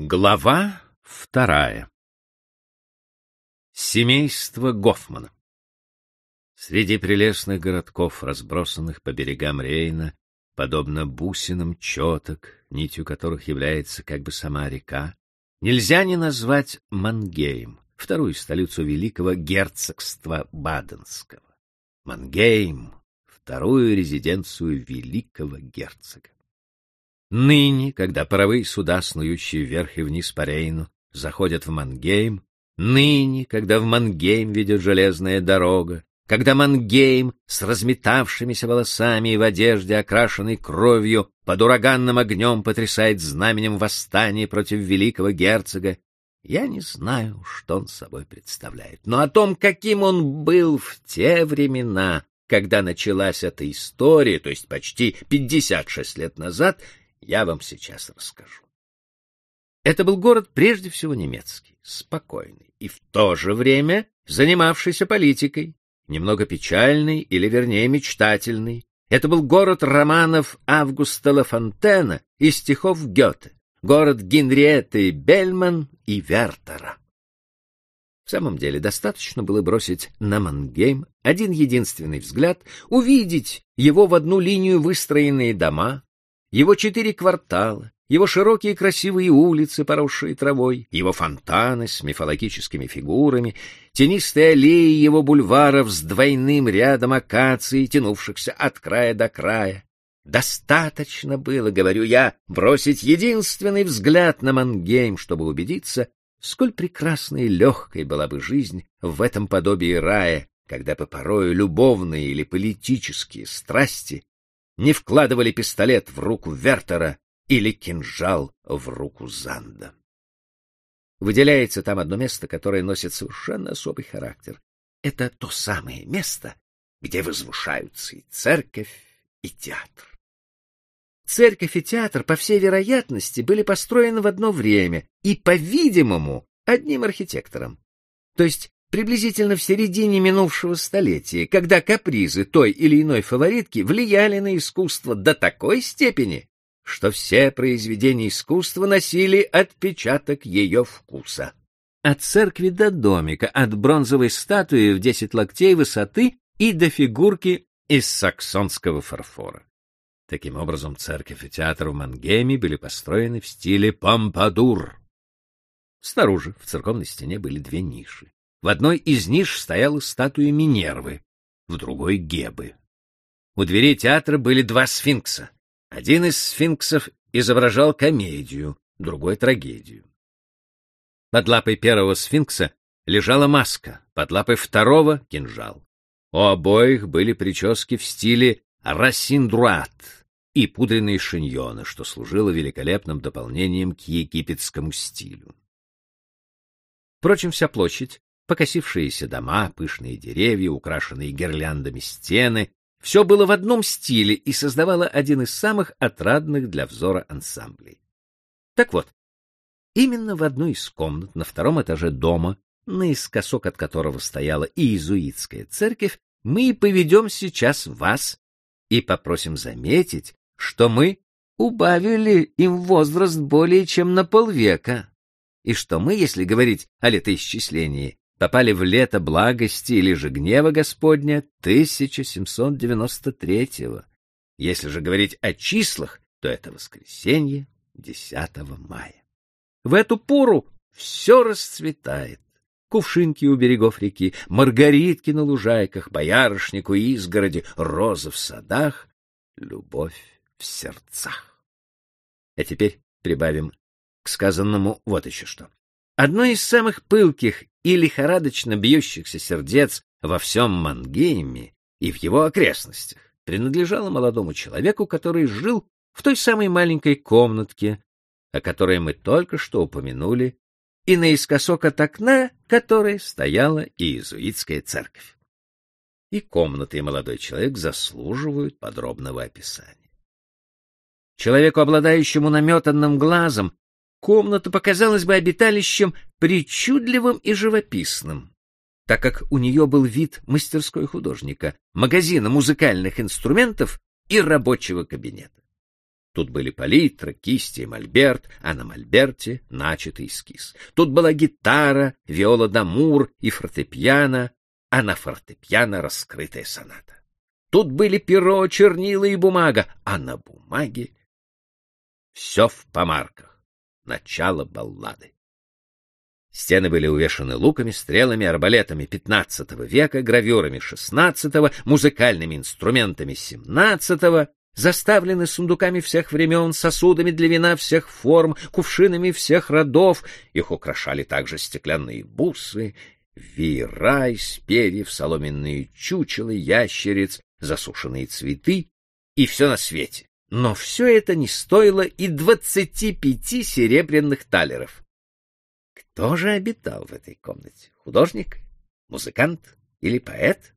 Глава вторая. Семейство Гофмана. Среди прелестных городков, разбросанных по берегам Рейна, подобно бусинам четок, нитью которых является как бы сама река, нельзя не назвать Мангейм, вторую столицу великого герцогства Баденского. Мангейм — вторую резиденцию великого герцога. Ныне, когда паровые суда, снующие вверх и вниз по Рейну, заходят в Мангейм, ныне, когда в Мангейм ведет железная дорога, когда Мангейм с разметавшимися волосами и в одежде, окрашенной кровью, под ураганным огнем потрясает знаменем восстания против великого герцога, я не знаю, что он собой представляет, но о том, каким он был в те времена, когда началась эта история, то есть почти 56 лет назад, я вам сейчас расскажу. Это был город прежде всего немецкий, спокойный и в то же время занимавшийся политикой, немного печальный или, вернее, мечтательный. Это был город романов Августа Лафонтена и стихов Гёте, город Генриетты Бельман и Вертера. В самом деле, достаточно было бросить на Мангейм один единственный взгляд, увидеть его в одну линию выстроенные дома, его четыре квартала, его широкие красивые улицы, поросшие травой, его фонтаны с мифологическими фигурами, тенистые аллеи его бульваров с двойным рядом акаций, тянувшихся от края до края. Достаточно было, говорю я, бросить единственный взгляд на Мангейм, чтобы убедиться, сколь прекрасной и легкой была бы жизнь в этом подобии рая, когда бы порою любовные или политические страсти не вкладывали пистолет в руку Вертера или кинжал в руку Занда. Выделяется там одно место, которое носит совершенно особый характер. Это то самое место, где возвышаются и церковь, и театр. Церковь и театр, по всей вероятности, были построены в одно время и, по-видимому, одним архитектором. То есть приблизительно в середине минувшего столетия, когда капризы той или иной фаворитки влияли на искусство до такой степени, что все произведения искусства носили отпечаток ее вкуса. От церкви до домика, от бронзовой статуи в десять локтей высоты и до фигурки из саксонского фарфора. Таким образом, церковь и театр в Мангейме были построены в стиле помпадур. Снаружи в церковной стене были две ниши. В одной из ниш стояла статуя Минервы, в другой — Гебы. У дверей театра были два сфинкса. Один из сфинксов изображал комедию, другой — трагедию. Под лапой первого сфинкса лежала маска, под лапой второго — кинжал. У обоих были прически в стиле рассиндруат и пудренные шиньоны, что служило великолепным дополнением к египетскому стилю. Впрочем, вся площадь покосившиеся дома, пышные деревья, украшенные гирляндами стены — все было в одном стиле и создавало один из самых отрадных для взора ансамблей. Так вот, именно в одной из комнат на втором этаже дома, наискосок от которого стояла иезуитская церковь, мы и поведем сейчас вас и попросим заметить, что мы убавили им возраст более чем на полвека, и что мы, если говорить о летоисчислении, попали в лето благости или же гнева Господня 1793-го. Если же говорить о числах, то это воскресенье 10 мая. В эту пору все расцветает. Кувшинки у берегов реки, маргаритки на лужайках, боярышнику изгороди, розы в садах, любовь в сердцах. А теперь прибавим к сказанному вот еще что. Одно из самых пылких и лихорадочно бьющихся сердец во всем Мангейме и в его окрестностях принадлежало молодому человеку, который жил в той самой маленькой комнатке, о которой мы только что упомянули, и наискосок от окна которой стояла иезуитская церковь. И комната, и молодой человек заслуживают подробного описания. Человеку, обладающему наметанным глазом, комната показалась бы обиталищем причудливым и живописным, так как у нее был вид мастерской художника, магазина музыкальных инструментов и рабочего кабинета. Тут были палитра, кисти и мольберт, а на мольберте начатый эскиз. Тут была гитара, виола дамур и фортепиано, а на фортепиано раскрытая соната. Тут были перо, чернила и бумага, а на бумаге все в помарках. Начало баллады. Стены были увешаны луками, стрелами, арбалетами XV века, гравюрами XVI, музыкальными инструментами XVII, заставлены сундуками всех времен, сосудами для вина всех форм, кувшинами всех родов. Их украшали также стеклянные бусы, веера из соломенные чучелы, ящериц, засушенные цветы и все на свете. Но все это не стоило и двадцати пяти серебряных талеров. Кто же обитал в этой комнате? Художник? Музыкант? Или поэт?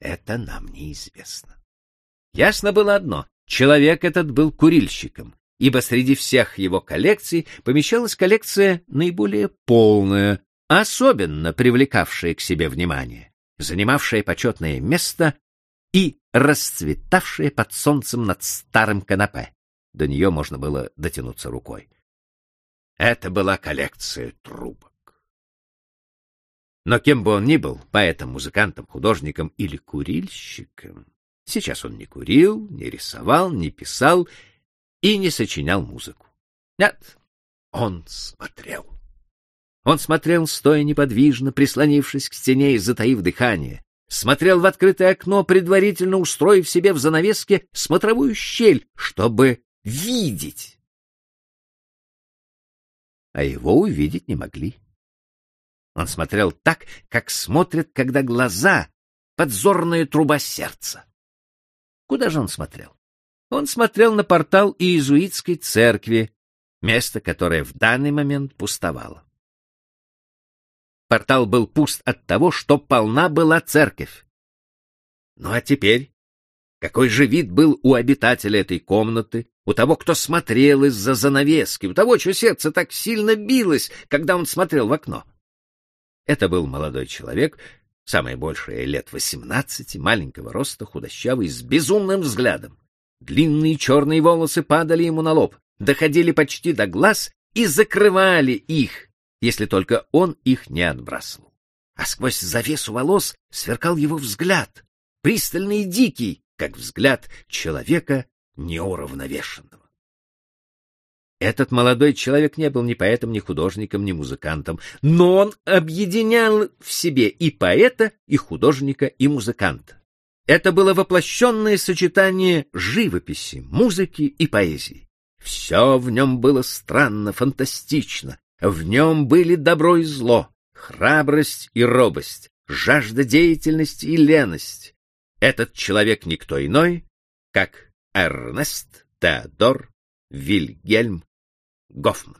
Это нам неизвестно. Ясно было одно — человек этот был курильщиком, ибо среди всех его коллекций помещалась коллекция наиболее полная, особенно привлекавшая к себе внимание, занимавшая почетное место и расцветавшая под солнцем над старым канапе. До нее можно было дотянуться рукой. Это была коллекция трубок. Но кем бы он ни был, поэтом, музыкантом, художником или курильщиком, сейчас он не курил, не рисовал, не писал и не сочинял музыку. Нет, он смотрел. Он смотрел, стоя неподвижно, прислонившись к стене и затаив дыхание, смотрел в открытое окно, предварительно устроив себе в занавеске смотровую щель, чтобы видеть. А его увидеть не могли. Он смотрел так, как смотрят, когда глаза — подзорная труба сердца. Куда же он смотрел? Он смотрел на портал иезуитской церкви, место, которое в данный момент пустовало. Портал был пуст от того, что полна была церковь. Ну а теперь? Какой же вид был у обитателя этой комнаты, у того, кто смотрел из-за занавески, у того, чье сердце так сильно билось, когда он смотрел в окно? Это был молодой человек, самое большее лет восемнадцати, маленького роста, худощавый, с безумным взглядом. Длинные черные волосы падали ему на лоб, доходили почти до глаз и закрывали их, если только он их не отбрасывал. А сквозь завесу волос сверкал его взгляд, пристальный и дикий, как взгляд человека неуравновешенного. Этот молодой человек не был ни поэтом, ни художником, ни музыкантом, но он объединял в себе и поэта, и художника, и музыканта. Это было воплощенное сочетание живописи, музыки и поэзии. Все в нем было странно, фантастично, в нем были добро и зло, храбрость и робость, жажда деятельности и леность. Этот человек никто иной, как Эрнест Теодор Вильгельм Гофман.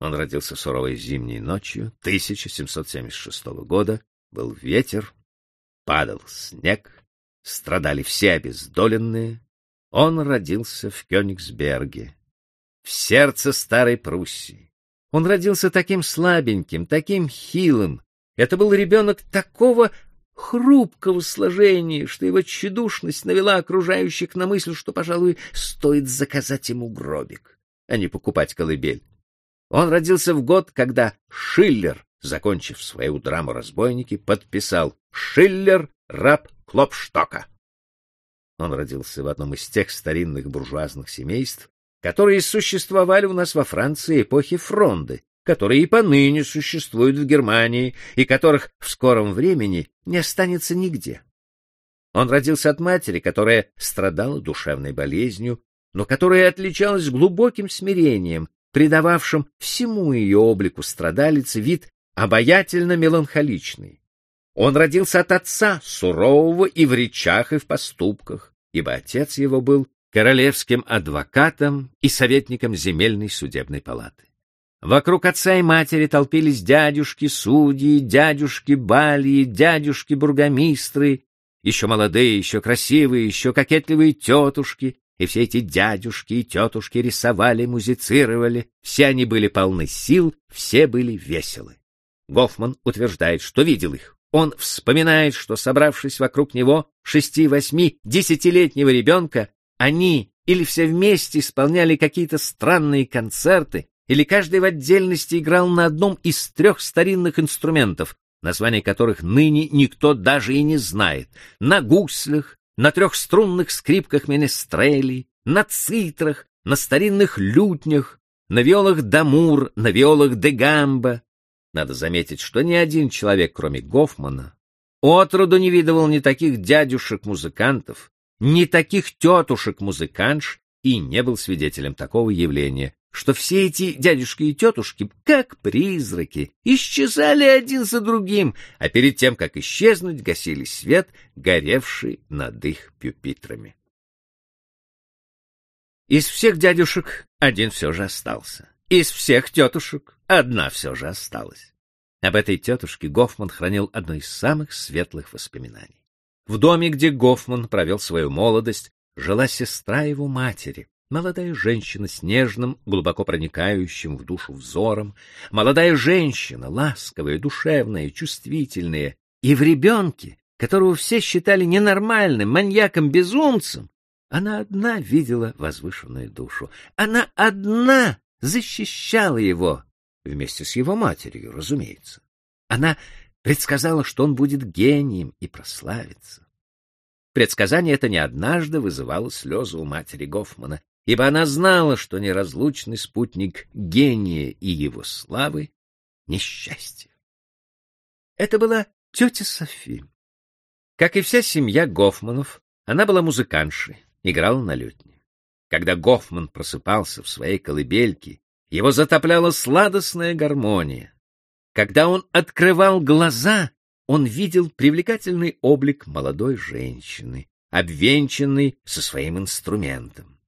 Он родился суровой зимней ночью 1776 года, был ветер, падал снег, страдали все обездоленные. Он родился в Кёнигсберге, в сердце старой Пруссии. Он родился таким слабеньким, таким хилым. Это был ребенок такого хрупкого сложения, что его тщедушность навела окружающих на мысль, что, пожалуй, стоит заказать ему гробик, а не покупать колыбель. Он родился в год, когда Шиллер, закончив свою драму «Разбойники», подписал «Шиллер, раб Клопштока». Он родился в одном из тех старинных буржуазных семейств, которые существовали у нас во Франции эпохи Фронды, которые и поныне существуют в Германии и которых в скором времени не останется нигде. Он родился от матери, которая страдала душевной болезнью, но которая отличалась глубоким смирением, придававшим всему ее облику страдалицы вид обаятельно-меланхоличный. Он родился от отца, сурового и в речах, и в поступках, ибо отец его был королевским адвокатом и советником земельной судебной палаты. Вокруг отца и матери толпились дядюшки судьи, дядюшки бальи, дядюшки бургомистры, еще молодые, еще красивые, еще кокетливые тетушки, и все эти дядюшки и тетушки рисовали, музицировали, все они были полны сил, все были веселы. Гофман утверждает, что видел их. Он вспоминает, что, собравшись вокруг него, шести, восьми, десятилетнего ребенка, Они или все вместе исполняли какие-то странные концерты, или каждый в отдельности играл на одном из трех старинных инструментов, название которых ныне никто даже и не знает, на гуслях, на трехструнных скрипках менестрелей, на цитрах, на старинных лютнях, на виолах дамур, на виолах де гамба. Надо заметить, что ни один человек, кроме Гофмана, отроду не видывал ни таких дядюшек-музыкантов, ни таких тетушек-музыканш и не был свидетелем такого явления, что все эти дядюшки и тетушки, как призраки, исчезали один за другим, а перед тем, как исчезнуть, гасили свет, горевший над их пюпитрами. Из всех дядюшек один все же остался. Из всех тетушек одна все же осталась. Об этой тетушке Гофман хранил одно из самых светлых воспоминаний. В доме, где Гофман провел свою молодость, жила сестра его матери, молодая женщина с нежным, глубоко проникающим в душу взором, молодая женщина, ласковая, душевная, чувствительная, и в ребенке, которого все считали ненормальным, маньяком-безумцем, она одна видела возвышенную душу. Она одна защищала его, вместе с его матерью, разумеется. Она предсказала, что он будет гением и прославится. Предсказание это не однажды вызывало слезы у матери Гофмана, ибо она знала, что неразлучный спутник гения и его славы — несчастье. Это была тетя Софи. Как и вся семья Гофманов, она была музыкантшей, играл на лютне. Когда Гофман просыпался в своей колыбельке, его затопляла сладостная гармония. Когда он открывал глаза, он видел привлекательный облик молодой женщины, обвенчанной со своим инструментом.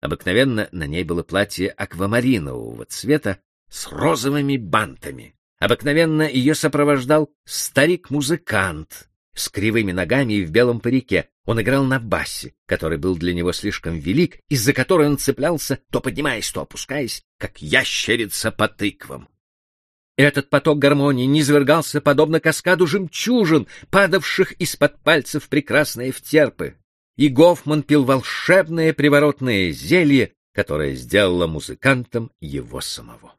Обыкновенно на ней было платье аквамаринового цвета с розовыми бантами. Обыкновенно ее сопровождал старик-музыкант, с кривыми ногами и в белом парике. Он играл на басе, который был для него слишком велик, из-за которой он цеплялся, то поднимаясь, то опускаясь, как ящерица по тыквам. Этот поток гармонии низвергался подобно каскаду жемчужин, падавших из-под пальцев прекрасные втерпы. И Гофман пил волшебное приворотное зелье, которое сделало музыкантом его самого.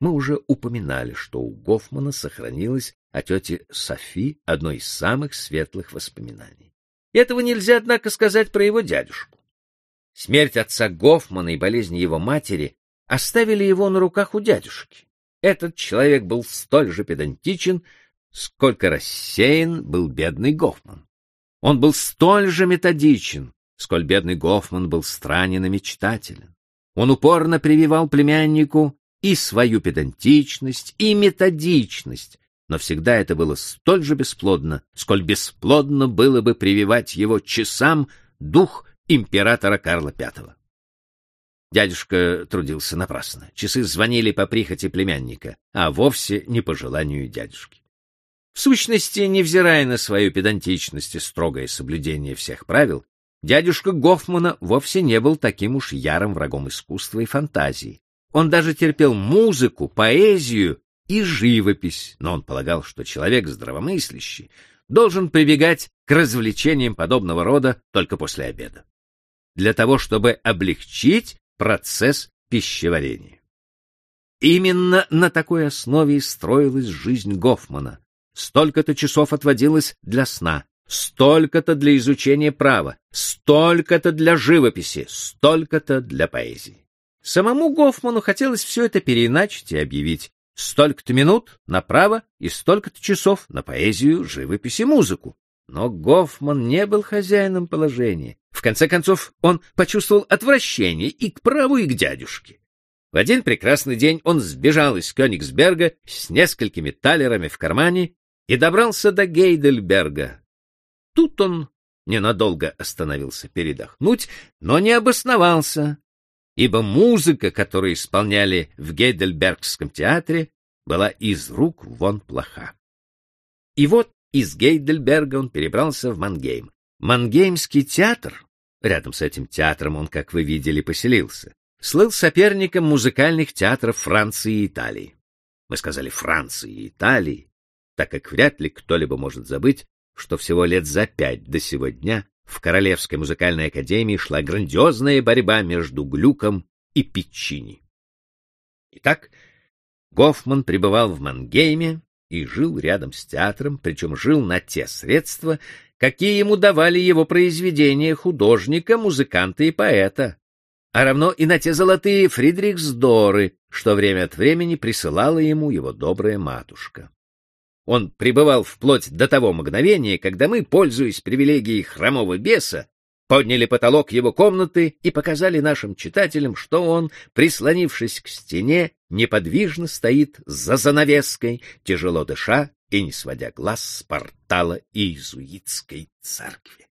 Мы уже упоминали, что у Гофмана сохранилось о тете Софи одно из самых светлых воспоминаний. Этого нельзя, однако, сказать про его дядюшку. Смерть отца Гофмана и болезнь его матери оставили его на руках у дядюшки. Этот человек был столь же педантичен, сколько рассеян был бедный Гофман. Он был столь же методичен, сколь бедный Гофман был странен и мечтателен. Он упорно прививал племяннику и свою педантичность, и методичность, но всегда это было столь же бесплодно, сколь бесплодно было бы прививать его часам дух императора Карла V. Дядюшка трудился напрасно. Часы звонили по прихоти племянника, а вовсе не по желанию дядюшки. В сущности, невзирая на свою педантичность и строгое соблюдение всех правил, дядюшка Гофмана вовсе не был таким уж ярым врагом искусства и фантазии. Он даже терпел музыку, поэзию и живопись, но он полагал, что человек здравомыслящий должен прибегать к развлечениям подобного рода только после обеда. Для того, чтобы облегчить процесс пищеварения. Именно на такой основе и строилась жизнь Гофмана. Столько-то часов отводилось для сна, столько-то для изучения права, столько-то для живописи, столько-то для поэзии. Самому Гофману хотелось все это переиначить и объявить столько-то минут направо и столько-то часов на поэзию, живопись и музыку. Но Гофман не был хозяином положения. В конце концов, он почувствовал отвращение и к праву, и к дядюшке. В один прекрасный день он сбежал из Кёнигсберга с несколькими талерами в кармане и добрался до Гейдельберга. Тут он ненадолго остановился передохнуть, но не обосновался, ибо музыка, которую исполняли в Гейдельбергском театре, была из рук вон плоха. И вот из Гейдельберга он перебрался в Мангейм. Мангеймский театр, рядом с этим театром он, как вы видели, поселился, слыл соперником музыкальных театров Франции и Италии. Мы сказали Франции и Италии, так как вряд ли кто-либо может забыть, что всего лет за пять до сего дня в Королевской музыкальной академии шла грандиозная борьба между Глюком и Пиччини. Итак, Гофман пребывал в Мангейме и жил рядом с театром, причем жил на те средства, какие ему давали его произведения художника, музыканта и поэта, а равно и на те золотые Фридрихсдоры, что время от времени присылала ему его добрая матушка. Он пребывал вплоть до того мгновения, когда мы, пользуясь привилегией хромого беса, подняли потолок его комнаты и показали нашим читателям, что он, прислонившись к стене, неподвижно стоит за занавеской, тяжело дыша и не сводя глаз с портала иезуитской церкви.